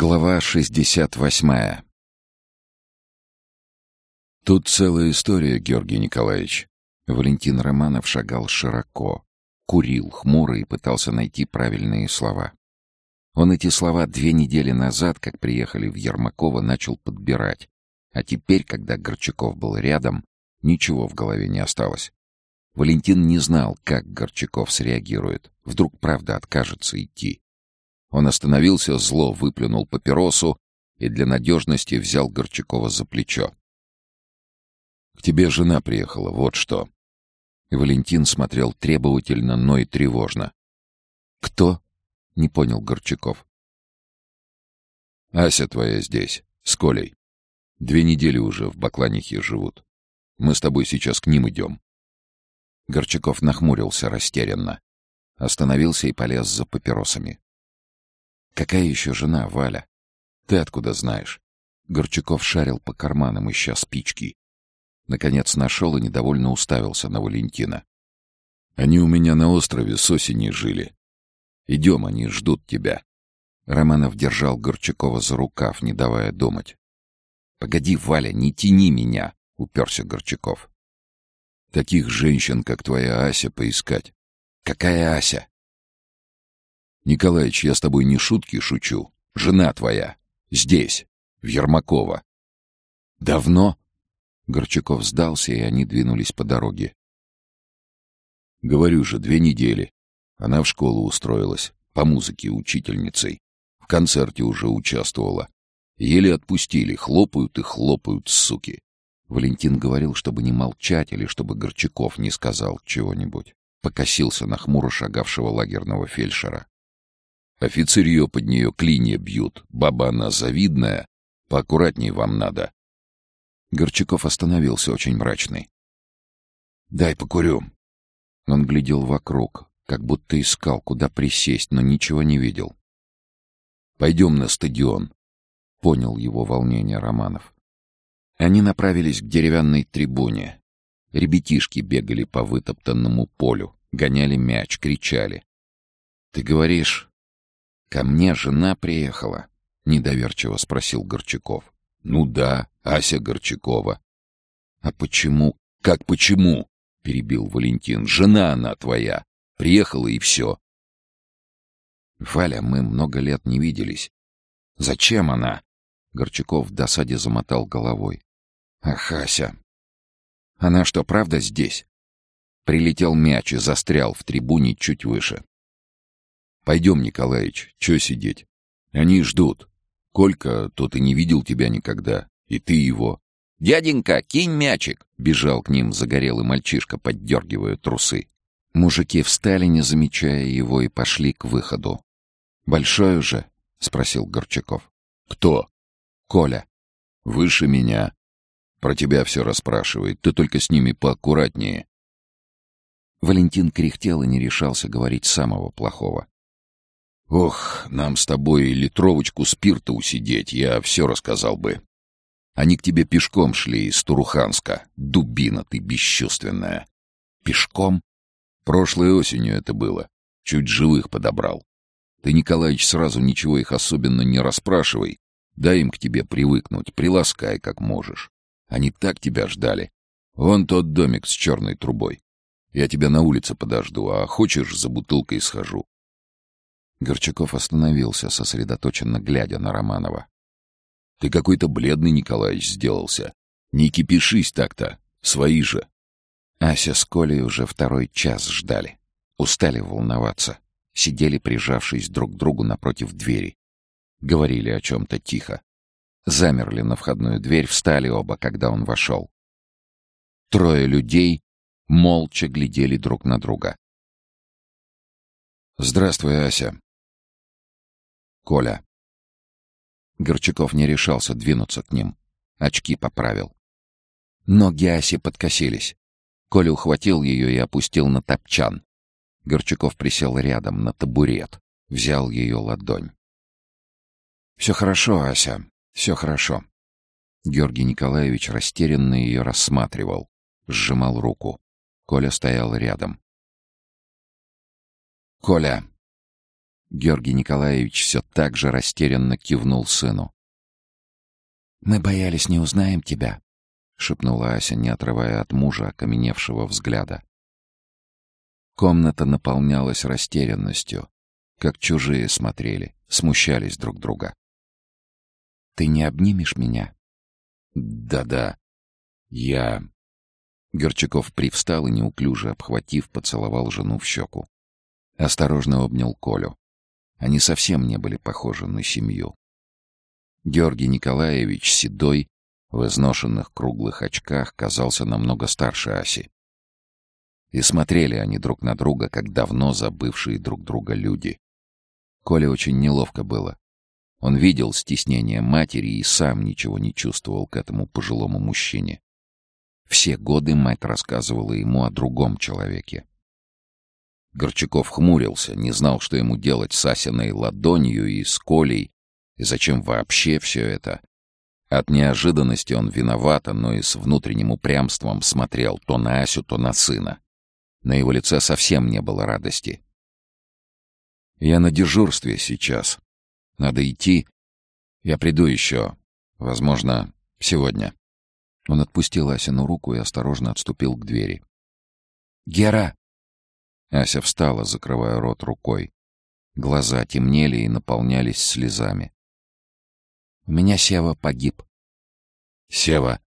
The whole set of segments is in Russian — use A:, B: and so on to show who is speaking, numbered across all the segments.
A: Глава 68 Тут целая история, Георгий Николаевич. Валентин Романов шагал широко, курил хмуро и пытался найти правильные слова. Он эти слова две недели назад, как приехали в Ермакова, начал подбирать. А теперь, когда Горчаков был рядом, ничего в голове не осталось. Валентин не знал, как Горчаков среагирует. Вдруг правда откажется идти. Он остановился, зло выплюнул папиросу и для надежности взял Горчакова за плечо. «К тебе жена приехала, вот что». И Валентин смотрел требовательно, но и тревожно. «Кто?» — не понял Горчаков. «Ася твоя здесь, с Колей. Две недели уже в Бакланихе живут. Мы с тобой сейчас к ним идем». Горчаков нахмурился растерянно. Остановился и полез за папиросами. Какая еще жена, Валя? Ты откуда знаешь? Горчаков шарил по карманам, ища спички. Наконец нашел и недовольно уставился на Валентина. Они у меня на острове с осени жили. Идем, они ждут тебя. Романов держал Горчакова за рукав, не давая думать. «Погоди, Валя, не тяни меня!» — уперся Горчаков. «Таких женщин, как твоя Ася, поискать». «Какая Ася?» Николаич, я с тобой не шутки шучу. Жена твоя. Здесь, в Ермакова. Давно? Горчаков сдался, и они двинулись по дороге. Говорю же, две недели. Она в школу устроилась, по музыке учительницей. В концерте уже участвовала. Еле отпустили, хлопают и хлопают, суки. Валентин говорил, чтобы не молчать или чтобы Горчаков не сказал чего-нибудь. Покосился на хмуро шагавшего лагерного фельдшера. Офицерье под нее клинья бьют. Баба она завидная. Поаккуратней вам надо. Горчаков остановился очень мрачный. «Дай покурю». Он глядел вокруг, как будто искал, куда присесть, но ничего не видел. «Пойдем на стадион», — понял его волнение Романов. Они направились к деревянной трибуне. Ребятишки бегали по вытоптанному полю, гоняли мяч, кричали. «Ты говоришь, «Ко мне жена приехала?» — недоверчиво спросил Горчаков. «Ну да, Ася Горчакова». «А почему? Как почему?» — перебил Валентин. «Жена она твоя. Приехала и все». «Валя, мы много лет не виделись. Зачем она?» Горчаков в досаде замотал головой. «Ах, Ася! Она что, правда здесь?» Прилетел мяч и застрял в трибуне чуть выше. Пойдем, Николаич, чё сидеть? Они ждут. Колька, тот и не видел тебя никогда, и ты его. «Дяденька, кинь мячик!» — бежал к ним загорелый мальчишка, поддергивая трусы. Мужики встали, не замечая его, и пошли к выходу. «Большой уже?» — спросил Горчаков. «Кто?» «Коля». «Выше меня. Про тебя все расспрашивает. Ты только с ними поаккуратнее». Валентин кряхтел и не решался говорить самого плохого. Ох, нам с тобой литровочку спирта усидеть, я все рассказал бы. Они к тебе пешком шли из Туруханска. Дубина ты бесчувственная. Пешком? Прошлой осенью это было. Чуть живых подобрал. Ты, Николаевич, сразу ничего их особенно не расспрашивай. Дай им к тебе привыкнуть, приласкай как можешь. Они так тебя ждали. Вон тот домик с черной трубой. Я тебя на улице подожду, а хочешь, за бутылкой схожу. Горчаков остановился, сосредоточенно глядя на Романова. «Ты какой-то бледный, Николаевич, сделался. Не кипишись так-то. Свои же». Ася с Колей уже второй час ждали. Устали волноваться. Сидели, прижавшись друг к другу напротив двери. Говорили о чем-то тихо. Замерли на входную дверь, встали оба, когда он вошел. Трое людей молча глядели друг на друга. «Здравствуй, Ася», Коля. Горчаков не решался двинуться к ним. Очки поправил. Ноги Аси подкосились. Коля ухватил ее и опустил на топчан. Горчаков присел рядом, на табурет. Взял ее ладонь. «Все хорошо, Ася, все хорошо». Георгий Николаевич растерянно ее рассматривал. Сжимал руку. Коля стоял рядом. «Коля, Георгий Николаевич все так же растерянно кивнул сыну. «Мы боялись, не узнаем тебя», — шепнула Ася, не отрывая от мужа окаменевшего взгляда. Комната наполнялась растерянностью, как чужие смотрели, смущались друг друга. «Ты не обнимешь меня?» «Да-да. Я...» Горчаков привстал и, неуклюже обхватив, поцеловал жену в щеку. Осторожно обнял Колю. Они совсем не были похожи на семью. Георгий Николаевич, седой, в изношенных круглых очках, казался намного старше Аси. И смотрели они друг на друга, как давно забывшие друг друга люди. Коле очень неловко было. Он видел стеснение матери и сам ничего не чувствовал к этому пожилому мужчине. Все годы мать рассказывала ему о другом человеке. Горчаков хмурился, не знал, что ему делать с Асиной ладонью и с Колей, и зачем вообще все это. От неожиданности он виноват, но и с внутренним упрямством смотрел то на Асю, то на сына. На его лице совсем не было радости. «Я на дежурстве сейчас. Надо идти. Я приду еще. Возможно, сегодня». Он отпустил Асину руку и осторожно отступил к двери. «Гера!» Ася встала, закрывая рот рукой. Глаза темнели и наполнялись слезами. «У меня Сева погиб». «Сева!»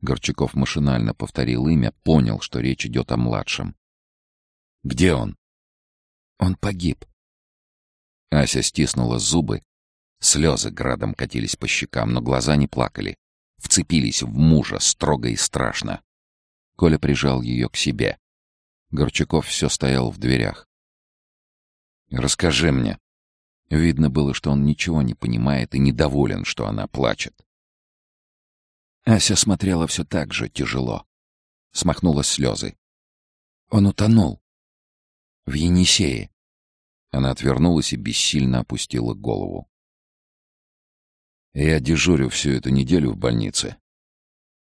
A: Горчаков машинально повторил имя, понял, что речь идет о младшем. «Где он?» «Он погиб». Ася стиснула зубы. Слезы градом катились по щекам, но глаза не плакали. Вцепились в мужа строго и страшно. Коля прижал ее к себе. Горчаков все стоял в дверях. «Расскажи мне». Видно было, что он ничего не понимает и недоволен, что она плачет. Ася смотрела все так же тяжело. Смахнула слезы. Он утонул. В Енисее. Она отвернулась и бессильно опустила голову. «Я дежурю всю эту неделю в больнице.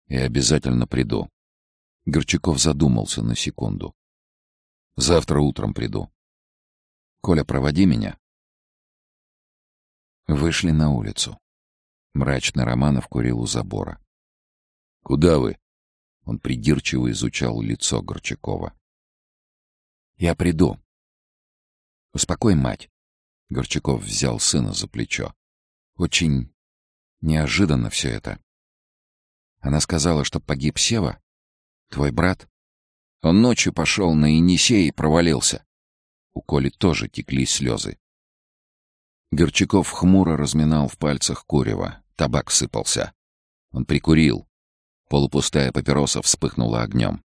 A: И обязательно приду». Горчаков задумался на секунду. Завтра утром приду. Коля, проводи меня. Вышли на улицу. Мрачный Романов курил у забора. «Куда вы?» Он придирчиво изучал лицо Горчакова. «Я приду». «Успокой мать». Горчаков взял сына за плечо. «Очень неожиданно все это. Она сказала, что погиб Сева, твой брат. Он ночью пошел на Енисей и провалился. У Коли тоже текли слезы. Горчаков хмуро разминал в пальцах курева. Табак сыпался. Он прикурил. Полупустая папироса вспыхнула огнем.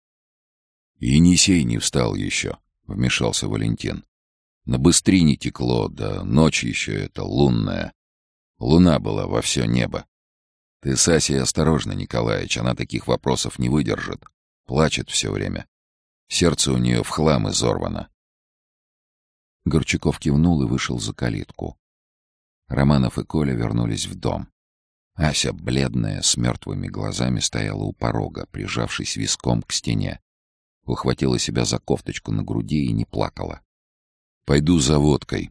A: «Енисей не встал еще», — вмешался Валентин. «На быстрине текло, да ночь еще это лунная. Луна была во все небо. Ты с Асей осторожно, Николаевич, она таких вопросов не выдержит. Плачет все время. Сердце у нее в хлам изорвано. Горчаков кивнул и вышел за калитку. Романов и Коля вернулись в дом. Ася, бледная, с мертвыми глазами, стояла у порога, прижавшись виском к стене. Ухватила себя за кофточку на груди и не плакала. «Пойду за водкой».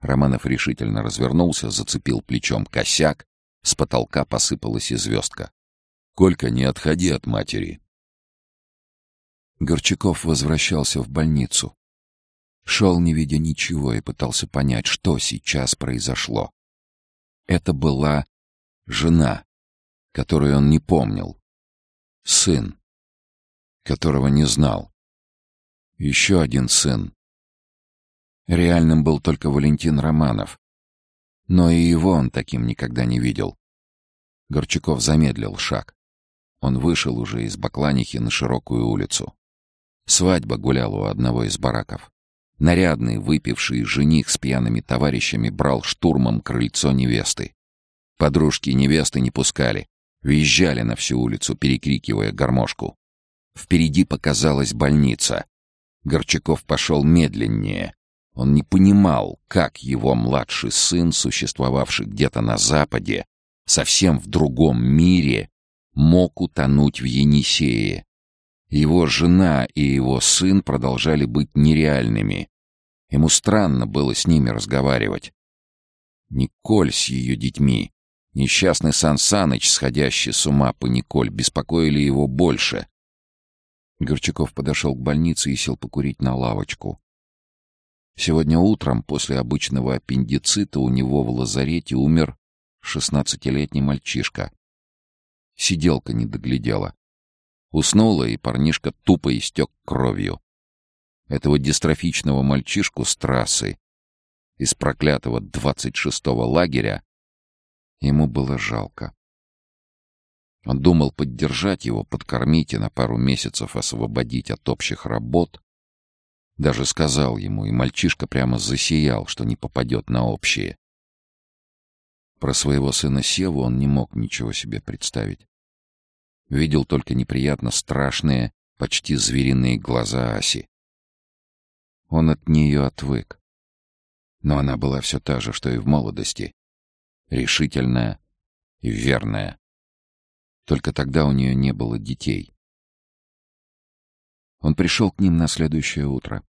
A: Романов решительно развернулся, зацепил плечом косяк, с потолка посыпалась и звездка. «Колька, не отходи от матери. Горчаков возвращался в больницу. Шел, не видя ничего, и пытался понять, что сейчас произошло. Это была жена, которую он не помнил. Сын, которого не знал. Еще один сын. Реальным был только Валентин Романов. Но и его он таким никогда не видел. Горчаков замедлил шаг. Он вышел уже из Бакланихи на широкую улицу. Свадьба гуляла у одного из бараков. Нарядный, выпивший жених с пьяными товарищами брал штурмом крыльцо невесты. Подружки невесты не пускали, визжали на всю улицу, перекрикивая гармошку. Впереди показалась больница. Горчаков пошел медленнее. Он не понимал, как его младший сын, существовавший где-то на Западе, совсем в другом мире, мог утонуть в Енисее. Его жена и его сын продолжали быть нереальными. Ему странно было с ними разговаривать. Николь с ее детьми, несчастный Сан Саныч, сходящий с ума по Николь, беспокоили его больше. Горчаков подошел к больнице и сел покурить на лавочку. Сегодня утром, после обычного аппендицита, у него в лазарете умер шестнадцатилетний мальчишка. Сиделка не доглядела. Уснула, и парнишка тупо истек кровью. Этого дистрофичного мальчишку с трассы, из проклятого двадцать шестого лагеря, ему было жалко. Он думал поддержать его, подкормить и на пару месяцев освободить от общих работ. Даже сказал ему, и мальчишка прямо засиял, что не попадет на общие. Про своего сына Севу он не мог ничего себе представить. Видел только неприятно страшные, почти звериные глаза Аси. Он от нее отвык. Но она была все та же, что и в молодости. Решительная и верная. Только тогда у нее не было детей. Он пришел к ним на следующее утро.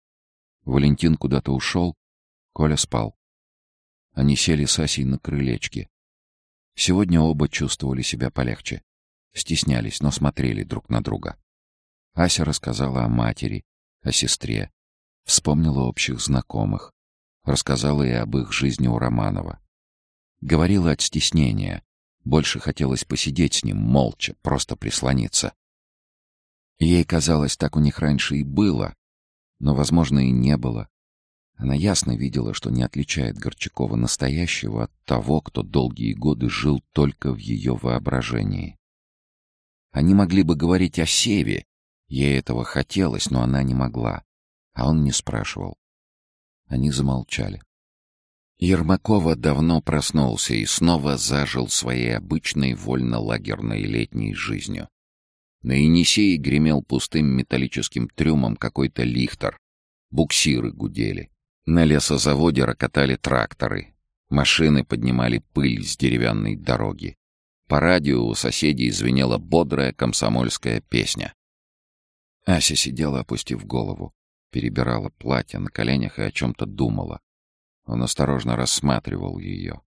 A: Валентин куда-то ушел, Коля спал. Они сели с Асей на крылечке. Сегодня оба чувствовали себя полегче. Стеснялись, но смотрели друг на друга. Ася рассказала о матери, о сестре. Вспомнила общих знакомых. Рассказала и об их жизни у Романова. Говорила от стеснения, больше хотелось посидеть с ним молча, просто прислониться. Ей казалось, так у них раньше и было, но, возможно, и не было. Она ясно видела, что не отличает Горчакова настоящего от того, кто долгие годы жил только в ее воображении. Они могли бы говорить о Севе, ей этого хотелось, но она не могла, а он не спрашивал. Они замолчали. Ермакова давно проснулся и снова зажил своей обычной вольно-лагерной летней жизнью. На Енисее гремел пустым металлическим трюмом какой-то лихтер. Буксиры гудели. На лесозаводе рокотали тракторы. Машины поднимали пыль с деревянной дороги. По радио у соседей звенела бодрая комсомольская песня. Ася сидела, опустив голову, перебирала платье на коленях и о чем-то думала. Он осторожно рассматривал ее.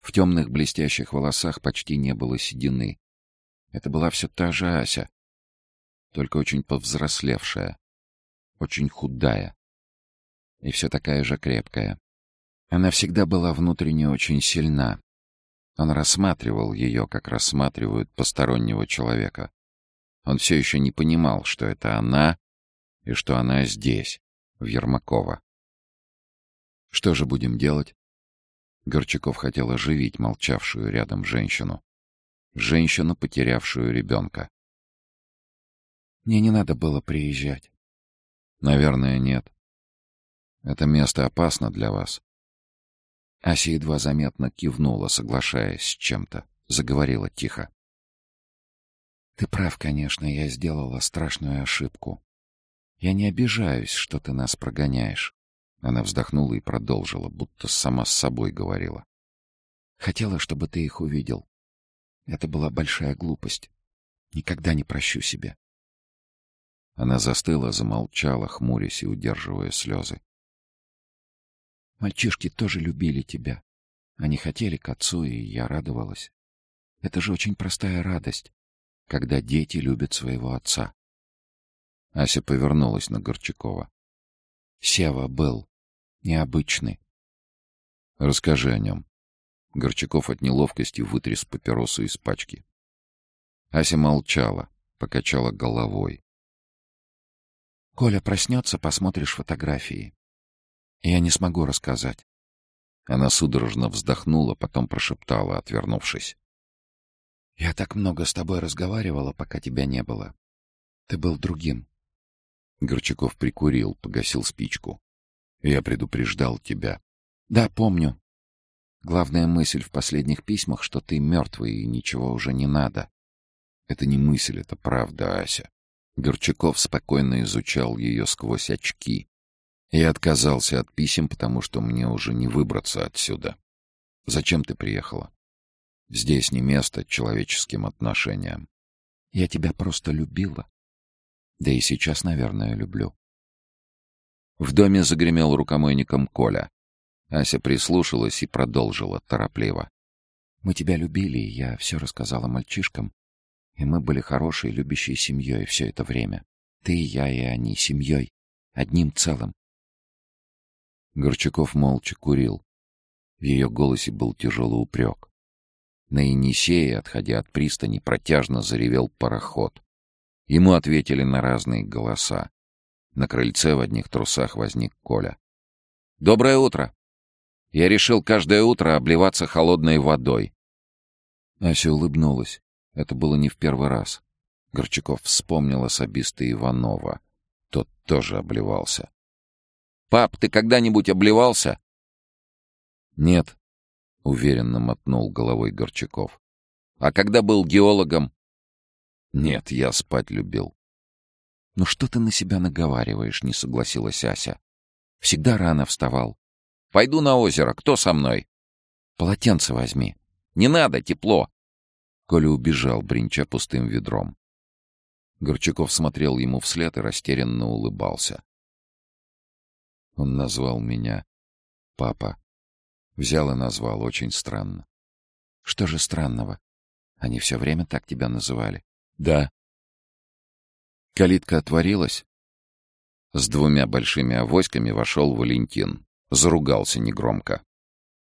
A: В темных блестящих волосах почти не было седины. Это была все та же Ася, только очень повзрослевшая, очень худая и все такая же крепкая. Она всегда была внутренне очень сильна. Он рассматривал ее, как рассматривают постороннего человека. Он все еще не понимал, что это она и что она здесь, в Ермакова. Что же будем делать? Горчаков хотел оживить молчавшую рядом женщину. Женщину, потерявшую ребенка. Мне не надо было приезжать. Наверное, нет. Это место опасно для вас. Ася едва заметно кивнула, соглашаясь с чем-то. Заговорила тихо. Ты прав, конечно, я сделала страшную ошибку. Я не обижаюсь, что ты нас прогоняешь. Она вздохнула и продолжила, будто сама с собой говорила. Хотела, чтобы ты их увидел. Это была большая глупость. Никогда не прощу себе. Она застыла, замолчала, хмурясь и удерживая слезы. Мальчишки тоже любили тебя. Они хотели к отцу, и я радовалась. Это же очень простая радость, когда дети любят своего отца. Ася повернулась на Горчакова. Сева был необычный. Расскажи о нем. Горчаков от неловкости вытряс папиросу из пачки. Ася молчала, покачала головой. «Коля проснется, посмотришь фотографии. Я не смогу рассказать». Она судорожно вздохнула, потом прошептала, отвернувшись. «Я так много с тобой разговаривала, пока тебя не было. Ты был другим». Горчаков прикурил, погасил спичку. Я предупреждал тебя. Да, помню. Главная мысль в последних письмах, что ты мертвый и ничего уже не надо. Это не мысль, это правда, Ася. Горчаков спокойно изучал ее сквозь очки. Я отказался от писем, потому что мне уже не выбраться отсюда. Зачем ты приехала? Здесь не место человеческим отношениям. Я тебя просто любила. Да и сейчас, наверное, люблю. В доме загремел рукомойником Коля. Ася прислушалась и продолжила торопливо.
B: «Мы тебя любили, и я все рассказала мальчишкам. И мы были хорошей, любящей семьей все это время. Ты, я и они, семьей. Одним целым.
A: Горчаков молча курил. В ее голосе был тяжелый упрек. На Енисее, отходя от пристани, протяжно заревел пароход. Ему ответили на разные голоса. На крыльце в одних трусах возник Коля. «Доброе утро! Я решил каждое утро обливаться холодной водой». Ася улыбнулась. Это было не в первый раз. Горчаков вспомнил особисто Иванова. Тот тоже обливался. «Пап, ты когда-нибудь обливался?» «Нет», — уверенно мотнул головой Горчаков. «А когда был геологом?» «Нет, я спать любил».
B: «Ну что ты на себя наговариваешь?» — не согласилась Ася. «Всегда рано вставал».
A: «Пойду на озеро. Кто со мной?»
B: «Полотенце возьми».
A: «Не надо, тепло».
B: Коля убежал, бренча пустым ведром.
A: Горчаков смотрел ему вслед и растерянно улыбался. Он назвал меня папа. Взял и назвал очень странно.
B: Что же странного? Они все время так тебя называли?
A: Да. Калитка отворилась. С двумя большими авоськами вошел Валентин. Заругался негромко.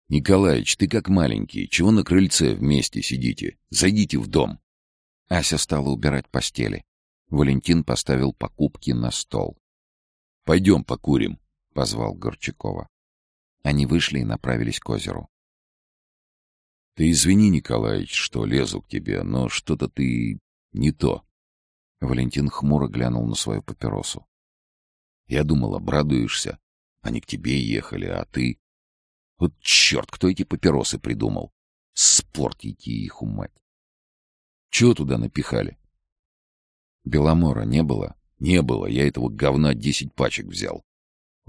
A: «Николаич, ты как маленький. Чего на крыльце вместе сидите? Зайдите в дом».
B: Ася стала убирать постели. Валентин поставил покупки на стол.
A: «Пойдем покурим», — позвал Горчакова.
B: Они вышли и направились к озеру.
A: «Ты извини, Николаевич, что лезу к тебе, но что-то ты не то».
B: Валентин хмуро глянул на свою папиросу.
A: «Я думал, обрадуешься. Они к тебе ехали, а ты...» «Вот черт, кто эти папиросы придумал? Спортите их, умать!» «Чего туда напихали?» «Беломора не было?» «Не было, я этого говна десять пачек взял.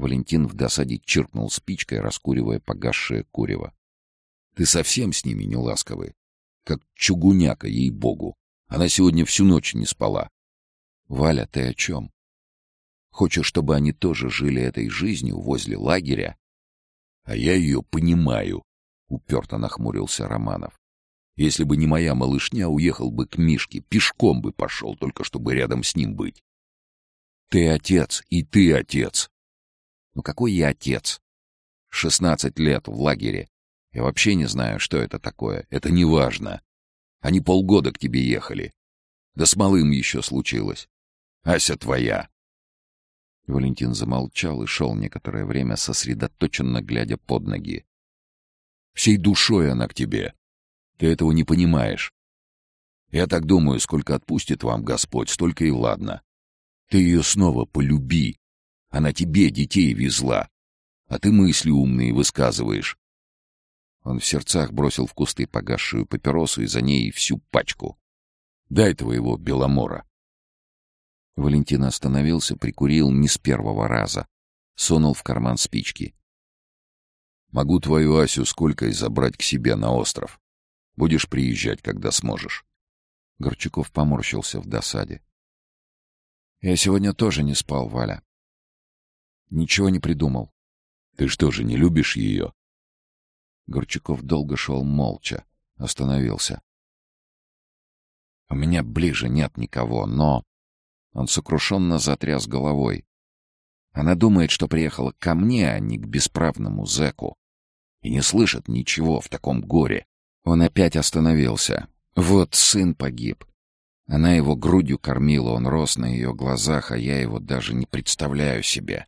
B: Валентин в досаде чиркнул спичкой, раскуривая погасшее курево.
A: «Ты совсем с ними не ласковый? Как чугуняка, ей-богу. Она сегодня всю ночь не спала».
B: «Валя, ты о чем? Хочешь, чтобы они тоже жили этой жизнью возле лагеря?»
A: «А я ее понимаю», — уперто нахмурился Романов. «Если бы не моя малышня, уехал бы к Мишке, пешком бы пошел, только чтобы рядом с ним быть». «Ты отец, и ты отец.
B: Ну какой я отец? Шестнадцать лет в лагере. Я вообще не знаю, что это такое.
A: Это не важно. Они полгода к тебе ехали. Да с малым еще случилось. Ася твоя.
B: Валентин замолчал и шел некоторое время, сосредоточенно глядя под ноги.
A: Всей душой она к тебе. Ты этого не понимаешь. Я так думаю, сколько отпустит вам Господь, столько и ладно. Ты ее снова полюби, она тебе детей везла. А ты мысли умные высказываешь. Он в сердцах бросил в кусты погасшую папиросу и за ней всю пачку. Дай твоего беломора.
B: Валентин остановился, прикурил не с первого раза. Сунул в карман спички.
A: «Могу твою Асю сколько и забрать к себе на остров. Будешь приезжать, когда сможешь».
B: Горчаков поморщился в досаде. «Я сегодня тоже не спал, Валя. Ничего не придумал.
A: Ты что же, не любишь ее?
B: Горчаков долго шел молча. Остановился. У меня ближе нет никого, но... Он сокрушенно затряс головой. Она думает, что приехала ко мне, а не к бесправному зэку. И не слышит ничего в таком горе. Он опять остановился. Вот сын погиб. Она его грудью кормила, он рос на ее глазах, а я его даже не представляю себе.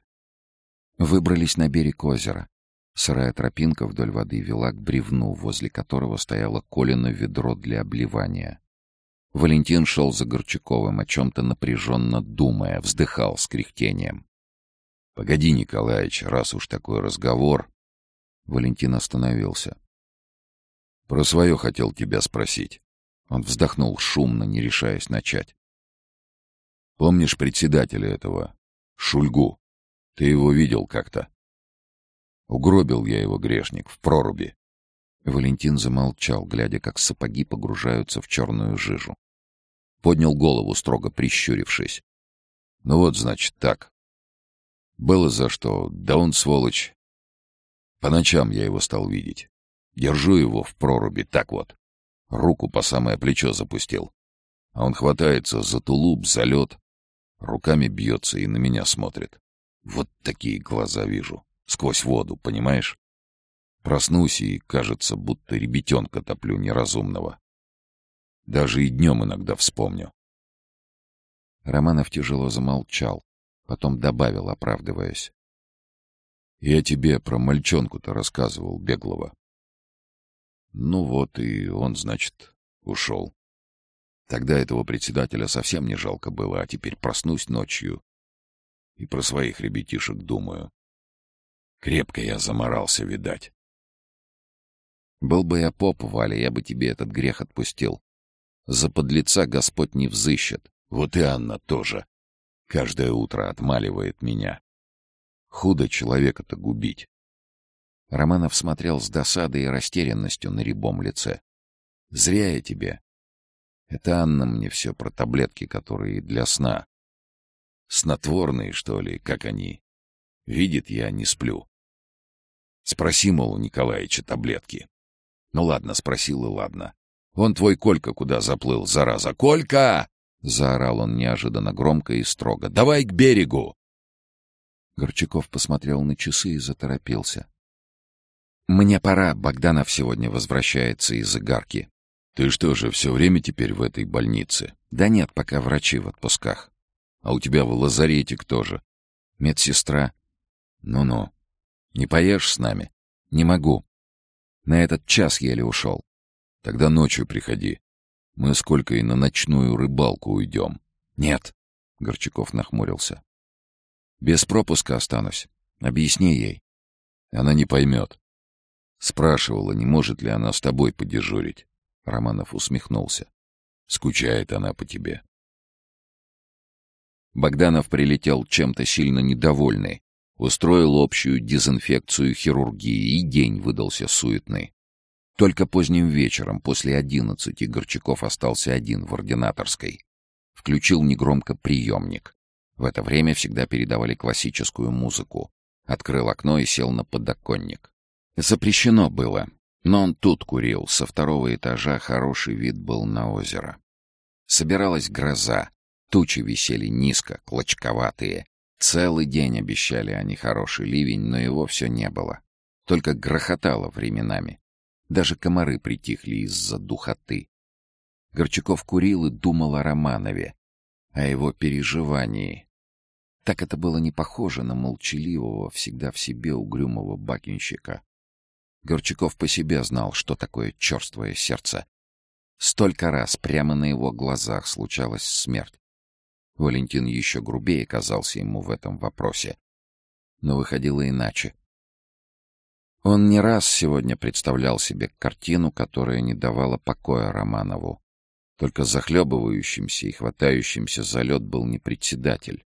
B: Выбрались на берег озера. Сырая тропинка вдоль воды вела к бревну, возле которого стояло Колино ведро для обливания. Валентин шел за Горчаковым, о чем-то напряженно думая, вздыхал с кряхтением.
A: — Погоди, Николаевич, раз уж такой разговор...
B: Валентин остановился.
A: — Про свое хотел тебя спросить.
B: Он вздохнул шумно, не решаясь начать.
A: — Помнишь председателя этого? Шульгу? Ты его видел как-то? Угробил я его, грешник, в проруби.
B: Валентин замолчал, глядя, как сапоги погружаются в черную жижу.
A: Поднял голову, строго прищурившись. Ну вот, значит, так.
B: Было за что, да он сволочь. По ночам я его стал видеть. Держу его в проруби, так вот. Руку по самое плечо запустил. А он хватается за тулуп, за лед, руками бьется и на меня смотрит. Вот такие глаза вижу. Сквозь воду, понимаешь? Проснусь и, кажется, будто ребятенка топлю неразумного. Даже и днем иногда вспомню.
A: Романов тяжело замолчал, потом добавил, оправдываясь.
B: «Я тебе про мальчонку-то рассказывал, беглого». Ну вот и он, значит, ушел. Тогда этого председателя совсем не жалко было, а теперь проснусь ночью и про своих ребятишек думаю. Крепко я заморался, видать.
A: Был бы я поп, Валя, я бы тебе этот грех отпустил. За подлеца Господь не взыщет.
B: Вот и Анна тоже. Каждое утро отмаливает меня. Худо человека-то губить.
A: Романов смотрел с досадой и растерянностью на рябом лице. «Зря я тебе. Это Анна мне все про таблетки, которые для сна. Снотворные, что ли, как они. Видит, я не сплю. Спроси, мол, у Николаевича таблетки. Ну ладно, спросил и ладно. Он твой Колька куда заплыл, зараза? Колька! Заорал он неожиданно громко и строго. «Давай к берегу!» Горчаков посмотрел на часы и заторопился. «Мне пора, Богданов сегодня возвращается из игарки».
B: «Ты что же, все время теперь в этой больнице?»
A: «Да нет, пока врачи в отпусках».
B: «А у тебя в лазарете кто же?»
A: «Медсестра».
B: «Ну-ну.
A: Не поешь с нами?» «Не могу. На этот час еле ушел».
B: «Тогда ночью приходи. Мы сколько и на ночную рыбалку уйдем.
A: Нет, Горчаков нахмурился. Без пропуска останусь. Объясни ей.
B: Она не поймет. Спрашивала, не может ли она с тобой подежурить. Романов усмехнулся. Скучает она по тебе.
A: Богданов прилетел чем-то сильно недовольный. Устроил общую дезинфекцию хирургии, и день выдался суетный. Только поздним вечером, после одиннадцати, Горчаков остался один в ординаторской. Включил негромко приемник. В это время всегда передавали классическую музыку. Открыл окно и сел на подоконник. Запрещено было, но он тут курил. Со второго этажа хороший вид был на озеро. Собиралась гроза. Тучи висели низко, клочковатые. Целый день обещали они хороший ливень, но его все не было. Только грохотало временами. Даже комары притихли из-за духоты. Горчаков курил и думал о Романове, о его переживании. Так это было не похоже на молчаливого, всегда в себе угрюмого бакинщика. Горчаков по себе знал, что такое черствое сердце. Столько раз прямо на его глазах случалась смерть. Валентин еще грубее казался ему в этом вопросе. Но выходило иначе. Он не раз сегодня представлял себе картину, которая не давала покоя Романову. Только захлебывающимся и хватающимся за лед был не председатель,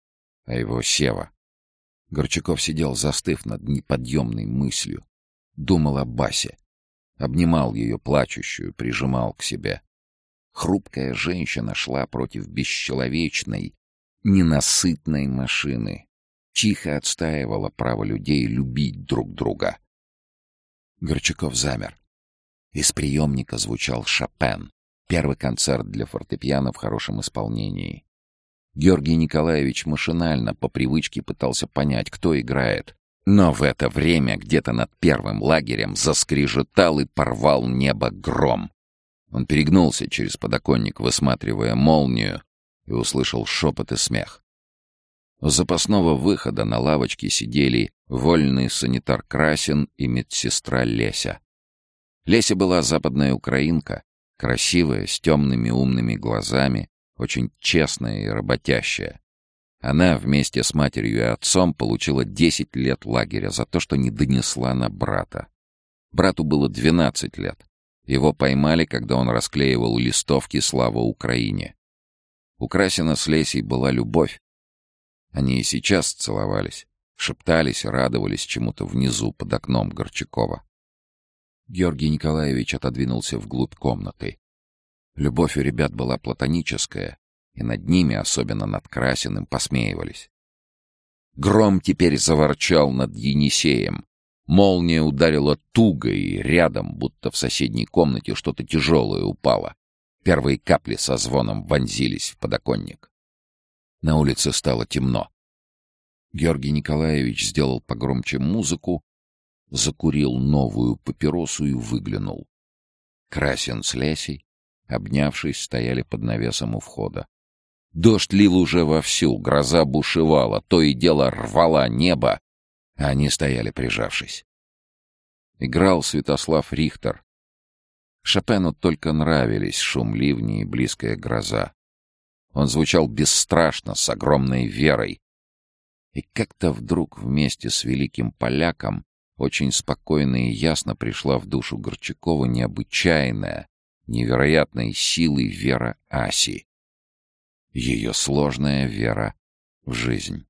A: а его Сева. Горчаков сидел, застыв над неподъемной мыслью. Думал о Басе. Обнимал ее плачущую, прижимал к себе. Хрупкая женщина шла против бесчеловечной, ненасытной машины. Тихо отстаивала право людей любить друг друга. Горчаков замер. Из приемника звучал Шопен. Первый концерт для фортепиано в хорошем исполнении. Георгий Николаевич машинально, по привычке пытался понять, кто играет. Но в это время где-то над первым лагерем заскрежетал и порвал небо гром. Он перегнулся через подоконник, высматривая молнию, и услышал шепот и смех. У запасного выхода на лавочке сидели вольный санитар Красин и медсестра Леся. Леся была западная украинка, красивая, с темными умными глазами, очень честная и работящая. Она вместе с матерью и отцом получила 10 лет лагеря за то, что не донесла на брата. Брату было 12 лет. Его поймали, когда он расклеивал листовки «Слава Украине». У Красина с Лесей была любовь, они и сейчас целовались, шептались, радовались чему-то внизу под окном Горчакова. Георгий Николаевич отодвинулся вглубь комнаты. Любовь у ребят была платоническая, и над ними, особенно над Красиным, посмеивались. Гром теперь заворчал над Енисеем. Молния ударила туго и рядом, будто в соседней комнате что-то тяжелое упало. Первые капли со звоном вонзились в подоконник. На улице стало темно. Георгий Николаевич сделал погромче музыку, закурил новую папиросу и выглянул. Красин с Лесей, обнявшись, стояли под навесом у входа. Дождь лил уже вовсю, гроза бушевала, то и дело рвала небо, а они стояли прижавшись. Играл Святослав Рихтер. Шопену только нравились шум ливни и близкая гроза. Он звучал бесстрашно, с огромной верой. И как-то вдруг вместе с великим поляком очень спокойно и ясно пришла в душу Горчакова необычайная, невероятной силой вера Аси. Ее сложная вера в жизнь.